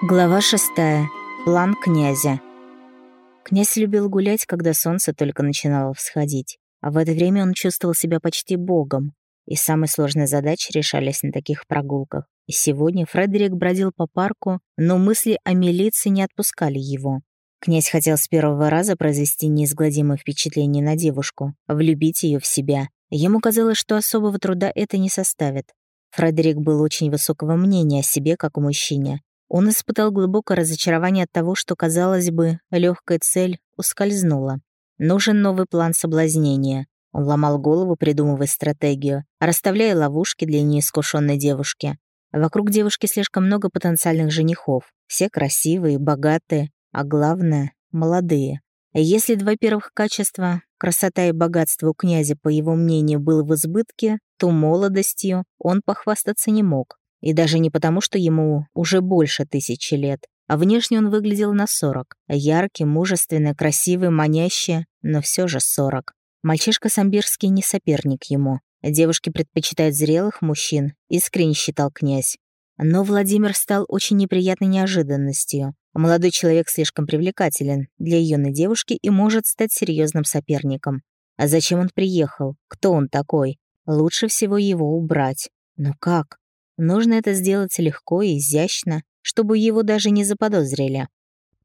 Глава шестая. План князя. Князь любил гулять, когда солнце только начинало всходить, а в это время он чувствовал себя почти богом, и самые сложные задачи решались на таких прогулках. И сегодня Фредерик бродил по парку, но мысли о милиции не отпускали его. Князь хотел с первого раза произвести неизгладимое впечатление на девушку, влюбить ее в себя. Ему казалось, что особого труда это не составит. Фредерик был очень высокого мнения о себе как о мужчине, он испытал глубокое разочарование от того, что, казалось бы, легкая цель ускользнула. Нужен новый план соблазнения. Он ломал голову, придумывая стратегию, расставляя ловушки для неискушенной девушки. Вокруг девушки слишком много потенциальных женихов. Все красивые, богатые, а главное — молодые. Если два первых качества, красота и богатство у князя, по его мнению, было в избытке, то молодостью он похвастаться не мог. И даже не потому, что ему уже больше тысячи лет, а внешне он выглядел на сорок. Яркий, мужественный, красивый, манящий, но все же сорок. Мальчишка Самбирский не соперник ему. Девушки предпочитают зрелых мужчин, искренне считал князь. Но Владимир стал очень неприятной неожиданностью. Молодой человек слишком привлекателен для юной девушки и может стать серьезным соперником. А зачем он приехал? Кто он такой? Лучше всего его убрать. Но как? Нужно это сделать легко и изящно, чтобы его даже не заподозрили.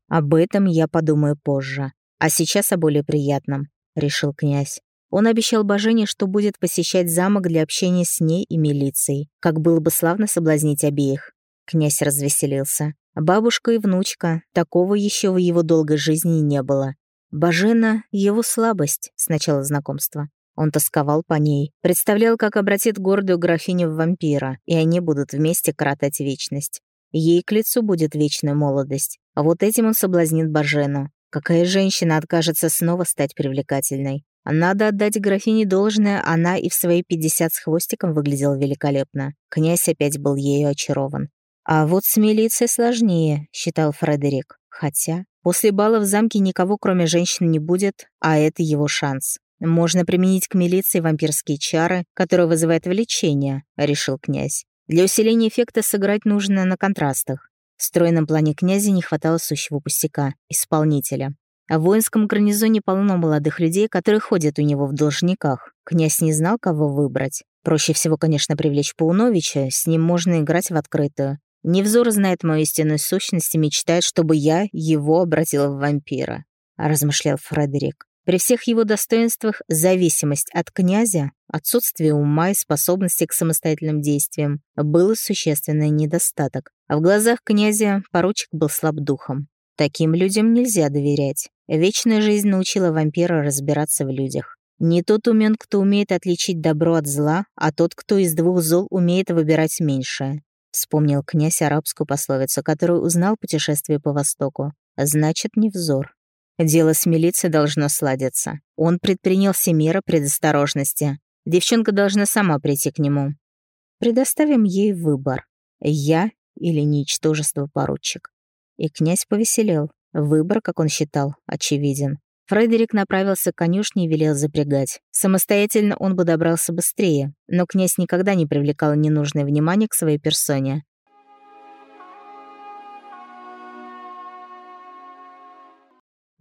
Об этом я подумаю позже. А сейчас о более приятном, решил князь. Он обещал Божене, что будет посещать замок для общения с ней и милицией. Как было бы славно соблазнить обеих. Князь развеселился. Бабушка и внучка, такого еще в его долгой жизни не было. Бажена — его слабость с начала знакомства. Он тосковал по ней, представлял, как обратит гордую графиню в вампира, и они будут вместе коротать вечность. Ей к лицу будет вечная молодость, а вот этим он соблазнит Бажену. Какая женщина откажется снова стать привлекательной? Надо отдать графине должное, она и в свои 50 с хвостиком выглядела великолепно. Князь опять был ею очарован. А вот с милицией сложнее, считал Фредерик. Хотя после бала в замке никого кроме женщин не будет, а это его шанс. «Можно применить к милиции вампирские чары, которые вызывают влечение», — решил князь. «Для усиления эффекта сыграть нужно на контрастах». В стройном плане князя не хватало сущего пустяка — исполнителя. А в воинском гарнизоне полно молодых людей, которые ходят у него в должниках. Князь не знал, кого выбрать. Проще всего, конечно, привлечь Пауновича, с ним можно играть в открытую. Невзор знает мою истинную сущность и мечтает, чтобы я его обратила в вампира», — размышлял Фредерик. При всех его достоинствах зависимость от князя, отсутствие ума и способности к самостоятельным действиям был существенный недостаток. А в глазах князя поручик был слаб духом. Таким людям нельзя доверять. Вечная жизнь научила вампира разбираться в людях. Не тот умен, кто умеет отличить добро от зла, а тот, кто из двух зол умеет выбирать меньшее. Вспомнил князь арабскую пословицу, которую узнал путешествие по Востоку. Значит, не взор. Дело с милицией должно сладиться. Он предпринял все меры предосторожности. Девчонка должна сама прийти к нему. Предоставим ей выбор. Я или ничтожество поручик. И князь повеселел. Выбор, как он считал, очевиден. Фредерик направился к конюшне и велел запрягать. Самостоятельно он бы добрался быстрее, но князь никогда не привлекал ненужное внимание к своей персоне.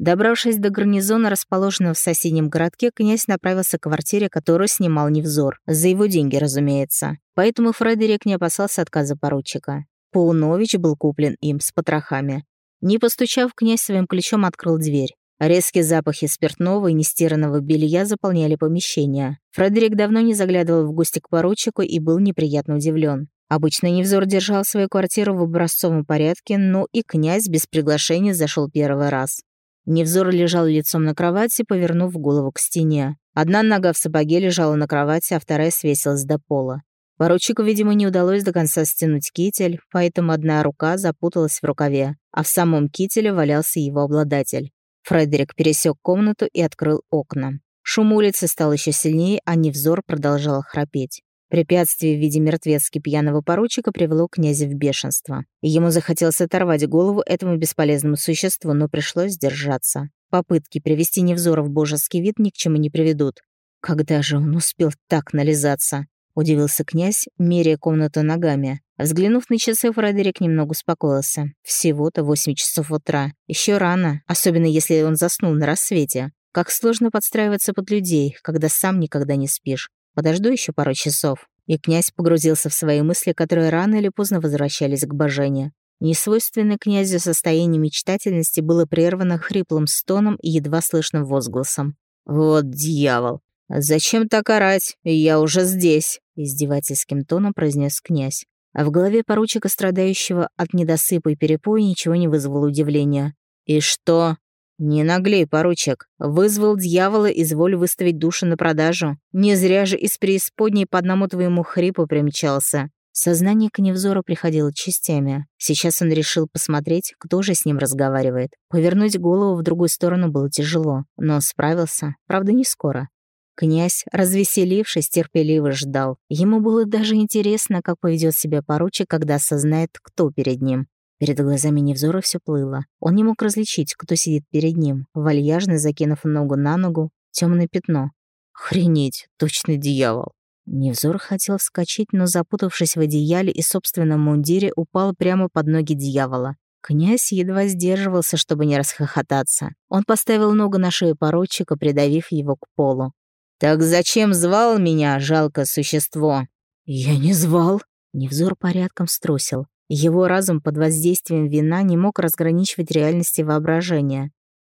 Добравшись до гарнизона, расположенного в соседнем городке, князь направился к квартире, которую снимал Невзор. За его деньги, разумеется. Поэтому Фредерик не опасался отказа поручика. Паунович был куплен им с потрохами. Не постучав, князь своим ключом открыл дверь. Резкие запахи спиртного и нестиранного белья заполняли помещение. Фредерик давно не заглядывал в гости к поручику и был неприятно удивлен. Обычно Невзор держал свою квартиру в образцовом порядке, но и князь без приглашения зашел первый раз. Невзор лежал лицом на кровати, повернув голову к стене. Одна нога в сапоге лежала на кровати, а вторая свесилась до пола. Поручику, видимо, не удалось до конца стянуть китель, поэтому одна рука запуталась в рукаве, а в самом кителе валялся его обладатель. Фредерик пересек комнату и открыл окна. Шум улицы стал еще сильнее, а Невзор продолжал храпеть. Препятствие в виде мертвецки пьяного поручика привело князя в бешенство. Ему захотелось оторвать голову этому бесполезному существу, но пришлось сдержаться. Попытки привести Невзора в божеский вид ни к чему не приведут. Когда же он успел так нализаться? — удивился князь, меряя комнату ногами. Взглянув на часы, Фредерик немного успокоился. Всего-то восемь часов утра. Еще рано, особенно если он заснул на рассвете. Как сложно подстраиваться под людей, когда сам никогда не спишь. Подожду еще пару часов. И князь погрузился в свои мысли, которые рано или поздно возвращались к Божене. Несвойственное князю состояние мечтательности было прервано хриплым стоном и едва слышным возгласом. «Вот дьявол! Зачем так орать? Я уже здесь!» — издевательским тоном произнес князь. А в голове поручика, страдающего от недосыпа и перепоя, ничего не вызвало удивления. «И что?» «Не наглей, поручик. Вызвал дьявола, изволь выставить душу на продажу. Не зря же из преисподней по одному твоему хрипу примчался. Сознание к невзору приходило частями. Сейчас он решил посмотреть, кто же с ним разговаривает. Повернуть голову в другую сторону было тяжело, но справился, правда, не скоро. Князь, развеселившись, терпеливо ждал. Ему было даже интересно, как поведет себя поручик, когда осознает, кто перед ним. Перед глазами Невзора все плыло. Он не мог различить, кто сидит перед ним, вальяжно закинув ногу на ногу, темное пятно. Охренеть, точно дьявол. Невзор хотел вскочить, но, запутавшись в одеяле и собственном мундире, упал прямо под ноги дьявола. Князь едва сдерживался, чтобы не расхохотаться. Он поставил ногу на шею поручика, придавив его к полу. «Так зачем звал меня, жалкое существо?» «Я не звал». Невзор порядком струсил. Его разум под воздействием вина не мог разграничивать реальности воображения.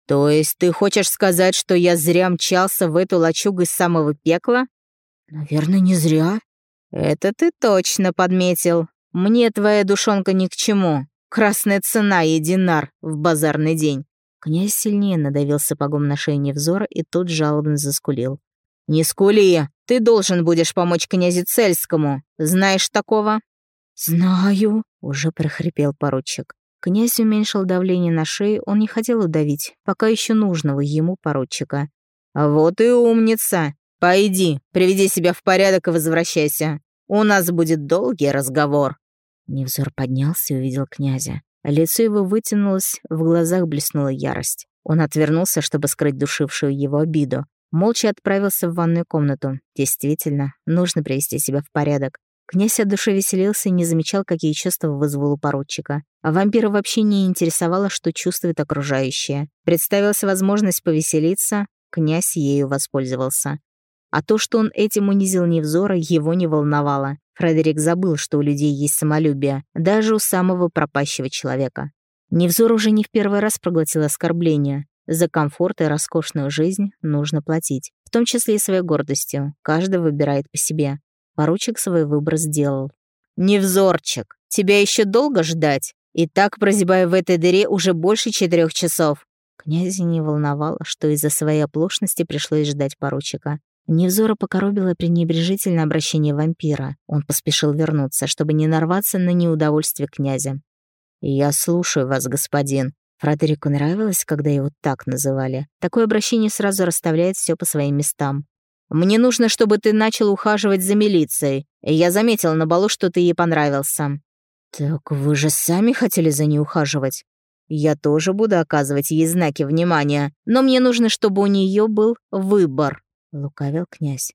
«То есть ты хочешь сказать, что я зря мчался в эту лачугу из самого пекла?» «Наверное, не зря». «Это ты точно подметил. Мне твоя душонка ни к чему. Красная цена и динар в базарный день». Князь сильнее надавил сапогом на шею Невзора и тот жалобно заскулил. «Не скули! Ты должен будешь помочь князю Цельскому. Знаешь такого?» «Знаю», — уже прохрипел поручик. Князь уменьшил давление на шею, он не хотел удавить, пока еще нужного ему поручика. «Вот и умница! «Пойди, приведи себя в порядок и возвращайся. У нас будет долгий разговор». Невзор поднялся и увидел князя. Лицо его вытянулось, в глазах блеснула ярость. Он отвернулся, чтобы скрыть душившую его обиду. Молча отправился в ванную комнату. Действительно, нужно привести себя в порядок. Князь от души веселился и не замечал, какие чувства вызвал у поручика. А вампира вообще не интересовало, что чувствует окружающее. Представилась возможность повеселиться, князь ею воспользовался. А то, что он этим унизил Невзора, его не волновало. Фредерик забыл, что у людей есть самолюбие, даже у самого пропащего человека. Невзор уже не в первый раз проглотил оскорбление. За комфорт и роскошную жизнь нужно платить, в том числе и своей гордостью. Каждый выбирает по себе. Поручик свой выбор сделал. «Невзорчик, тебя еще долго ждать? И так прозябаю в этой дыре уже больше четырех часов». Князя не волновало, что из-за своей оплошности пришлось ждать поручика. Невзора покоробило пренебрежительное обращение вампира. Он поспешил вернуться, чтобы не нарваться на неудовольствие князя. «Я слушаю вас, господин». Фредерику нравилось, когда его так называли. Такое обращение сразу расставляет все по своим местам. «Мне нужно, чтобы ты начал ухаживать за милицией. Я заметил на балу, что ты ей понравился». «Так вы же сами хотели за ней ухаживать?» «Я тоже буду оказывать ей знаки внимания, но мне нужно, чтобы у нее был выбор». — лукавил князь.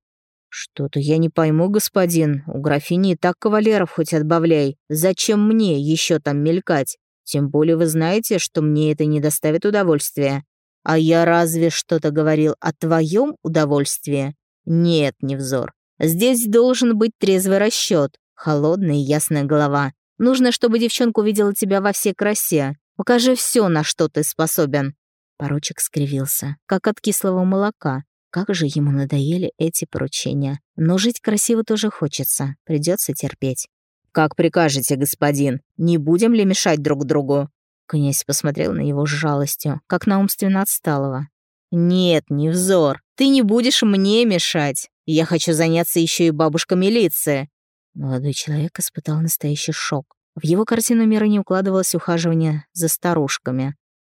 «Что-то я не пойму, господин. У графини и так кавалеров хоть отбавляй. Зачем мне еще там мелькать? Тем более вы знаете, что мне это не доставит удовольствия. А я разве что-то говорил о твоем удовольствии? Нет, Невзор. Здесь должен быть трезвый расчет, холодная и ясная голова. Нужно, чтобы девчонка увидела тебя во всей красе. Покажи все, на что ты способен». Поручик скривился, как от кислого молока. Как же ему надоели эти поручения. Но жить красиво тоже хочется, придется терпеть. «Как прикажете, господин, не будем ли мешать друг другу?» Князь посмотрел на него с жалостью, как на умственно отсталого. «Нет, не взор, ты не будешь мне мешать. Я хочу заняться еще и бабушкой милиции». Молодой человек испытал настоящий шок. В его картину мира не укладывалось ухаживание за старушками.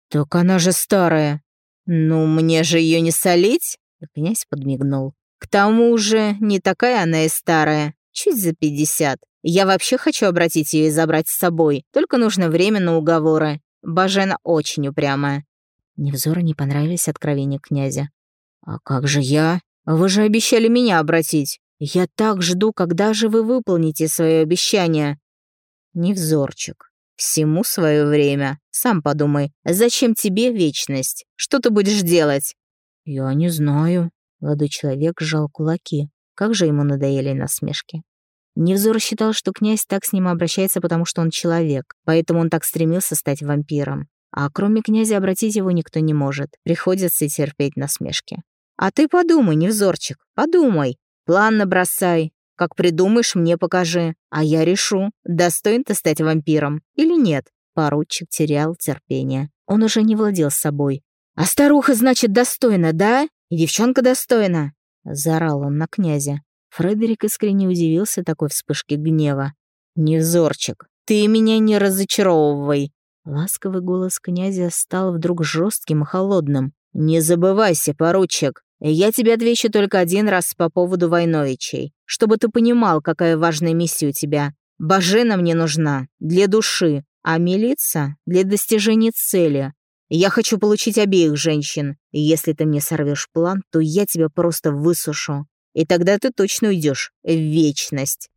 «Так она же старая». «Ну, мне же ее не солить?» Князь подмигнул. «К тому же, не такая она и старая. Чуть за пятьдесят. Я вообще хочу обратить ее и забрать с собой. Только нужно время на уговоры. Бажена очень упрямая». Невзору не понравились откровения князя. «А как же я? Вы же обещали меня обратить. Я так жду, когда же вы выполните свое обещание. Невзорчик. Всему свое время. Сам подумай, зачем тебе вечность? Что ты будешь делать? Я не знаю. Молодой человек сжал кулаки. Как же ему надоели насмешки. Невзор считал, что князь так с ним обращается, потому что он человек, поэтому он так стремился стать вампиром. А кроме князя обратить его никто не может. Приходится терпеть насмешки. А ты подумай, Невзорчик, подумай. План набросай. Как придумаешь, мне покажи. А я решу, достоин ты стать вампиром или нет. Поручик терял терпение. Он уже не владел собой. «А старуха, значит, достойна, да? И девчонка достойна?» Заорал он на князя. Фредерик искренне удивился такой вспышке гнева. «Невзорчик, ты меня не разочаровывай!» Ласковый голос князя стал вдруг жестким и холодным. «Не забывайся, поручик, я тебе отвечу только один раз по поводу Войновичей, чтобы ты понимал, какая важная миссия у тебя. Божена мне нужна для души, а милиция — для достижения цели. Я хочу получить обеих женщин, и если ты мне сорвешь план, то я тебя просто высушу. И тогда ты точно уйдешь в вечность.